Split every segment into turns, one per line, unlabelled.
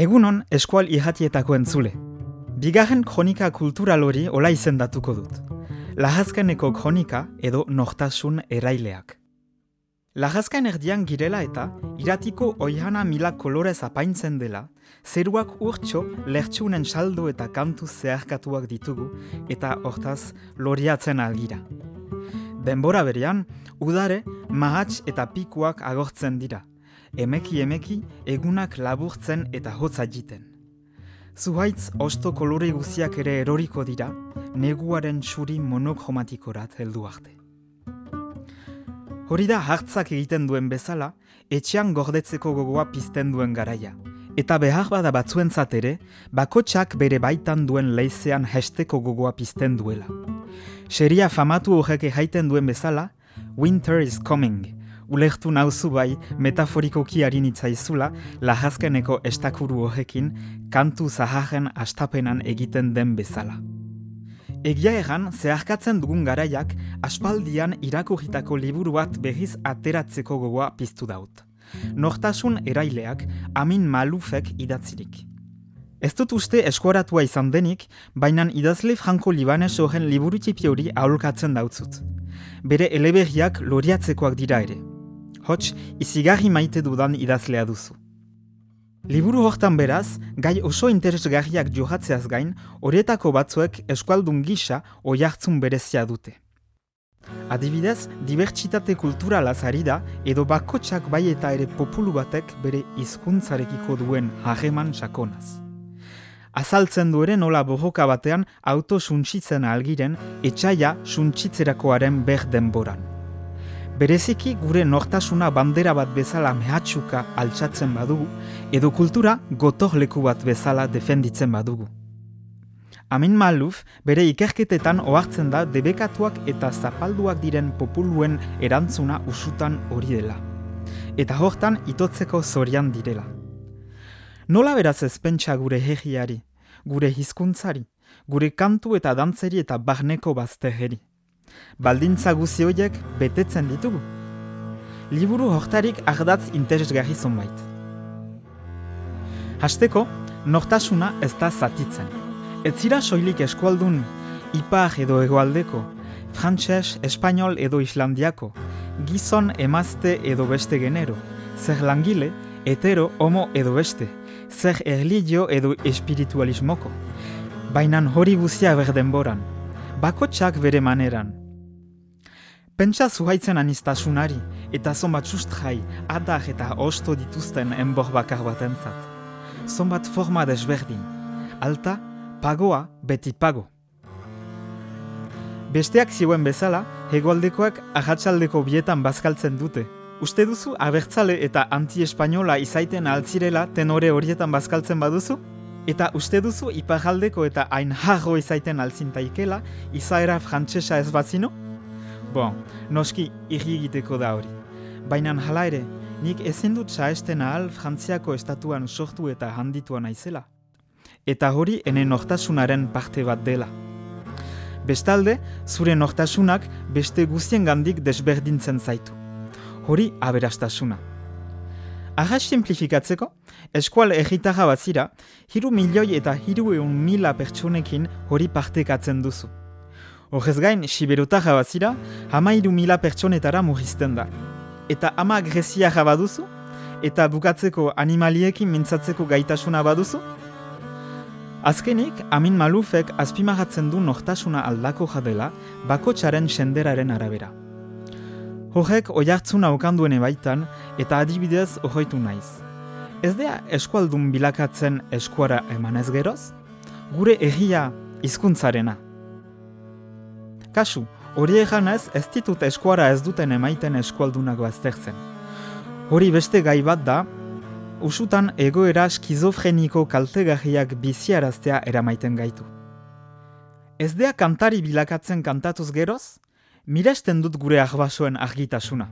Egunon eskual ihatietako entzule. Bigarren kronika kultural hori ola izendatuko dut. Lahazkaneko kronika edo nortasun eraileak. Lahazkan erdian girela eta iratiko oihana mila kolorez apaintzen dela, zeruak urtxo lertsunen saldo eta kantu zeharkatuak ditugu eta hortaz loriatzen algira. Denbora berean, udare, mahats eta pikuak agortzen dira. Emeki emeki egunak laburtzen eta hotza jiten. Zuhaitz osto kolore guziak ere eroriko dira, neguaren txuri monokromatikorat heldu arte. Hori da hartzak egiten duen bezala, etxean gordetzeko gogoa pizten duen garaia. Eta behar bada batzuentzat ere, bakotsak bere baitan duen leizean hesteko gogoa pizten duela. Seria famatu horrek jaiten duen bezala, Winter is coming. Ulertu nauzu bai, metaforikoki harin itzaizula, lahazkeneko estakuru horrekin, kantu zaharren astapenan egiten den bezala. Egia egan, zeharkatzen dugun garaiak, aspaldian irakurritako liburu bat behiz ateratzeko gogoa piztu daut. Nortasun eraileak, amin malufek idatzirik. Ez dut uste eskuaratua izan denik, baina idazle Franco Libanes horren liburu txipi hori aholkatzen dautzut. Bere eleberriak loriatzekoak dira ere. Hots, izigarri maite dudan idazlea duzu. Liburu hortan beraz, gai oso interesgarriak johatzeaz gain, horietako batzuek eskualdun gisa oiartzun berezia dute. Adibidez, dibertsitate kulturala zari da edo bakotsak bai eta ere populu batek bere hizkuntzarekiko duen hageman sakonaz. Azaltzen du ere nola bohoka batean auto suntsitzen algiren etxaia suntsitzerakoaren ber denboran. Bereziki gure nortasuna bandera bat bezala mehatxuka altxatzen badugu, edo kultura gotor leku bat bezala defenditzen badugu. Amin Maluf bere ikerketetan ohartzen da debekatuak eta zapalduak diren populuen erantzuna usutan hori dela. Eta hortan itotzeko zorian direla. Nola beraz ezpentsa gure herriari, gure hizkuntzari, gure kantu eta dantzeri eta barneko bazterri. Baldintza guzi horiek betetzen ditugu. Liburu hortarik ardatz interesgarri zonbait. Hasteko, nortasuna ez da zatitzen. Ez zira soilik eskualdun, ipar edo egoaldeko, frantses, espainol edo islandiako, gizon emazte edo beste genero, zer langile, hetero, homo edo beste, zer erligio edo espiritualismoko. Bainan hori guzia berdenboran, bakotsak bere maneran. Pentsa zuhaitzen anistasunari, eta zonbat sustrai, adar eta osto dituzten enbor bakar batentzat. Zonbat forma desberdin, alta, pagoa, beti pago. Besteak zioen bezala, hegoaldekoak ahatsaldeko bietan bazkaltzen dute. Uste duzu abertzale eta anti-espainola izaiten altzirela tenore horietan bazkaltzen baduzu? Eta uste duzu iparaldeko eta hain jarro izaiten altzintaikela izaera frantsesa ez bazino? Bon, noski irri egiteko da hori. Baina hala ere, nik ezin dut saesten ahal frantziako estatuan sortu eta handituan naizela. Eta hori ene nortasunaren parte bat dela. Bestalde, zure nortasunak beste guztien gandik desberdintzen zaitu. Hori aberastasuna. Arras simplifikatzeko, eskual erritarra bat zira, hiru milioi eta hiru eun mila pertsonekin hori partekatzen duzu. Horrez gain, siberotarra bat zira, hama hiru mila pertsonetara murrizten da. Eta ama agresiarra baduzu, eta bukatzeko animaliekin mintzatzeko gaitasuna baduzu, Azkenik, Amin Malufek azpimarratzen du nortasuna aldako jadela bakotxaren senderaren arabera. Horrek oiartzuna okanduene baitan eta adibidez ohoitu naiz. Ez dea eskualdun bilakatzen eskuara emanez geroz? Gure egia hizkuntzarena. Kasu, hori eganez ez ditut eskuara ez duten emaiten eskualdunak baztertzen. Hori beste gai bat da, usutan egoera skizofreniko kaltegarriak biziaraztea eramaiten gaitu. Ez dea kantari bilakatzen kantatuz geroz, miresten dut gure ahbasoen argitasuna.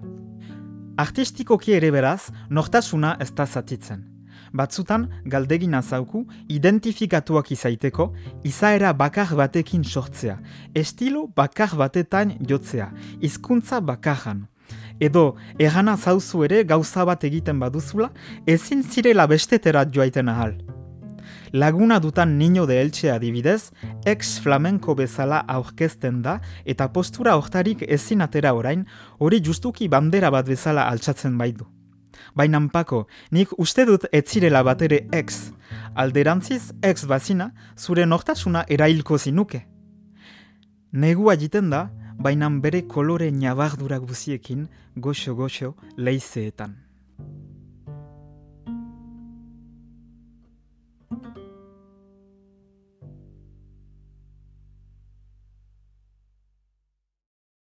Artistikoki ere beraz, nortasuna ez da zatitzen. Batzutan, galdegin azauku, identifikatuak izaiteko, izaera bakar batekin sortzea, estilo bakar batetan jotzea, hizkuntza bakarran, edo erana zauzu ere gauza bat egiten baduzula, ezin zirela bestetera joaiten ahal. Laguna dutan nino de eltxe adibidez, ex flamenko bezala aurkezten da eta postura hortarik ezin atera orain, hori justuki bandera bat bezala altxatzen baitu. Baina pako, nik uste dut etzirela batere ex. Alderantziz ex bazina, zure nortasuna erailko zinuke. Negua jiten da, baina bere kolore nabardura guziekin goxo-goxo leizeetan.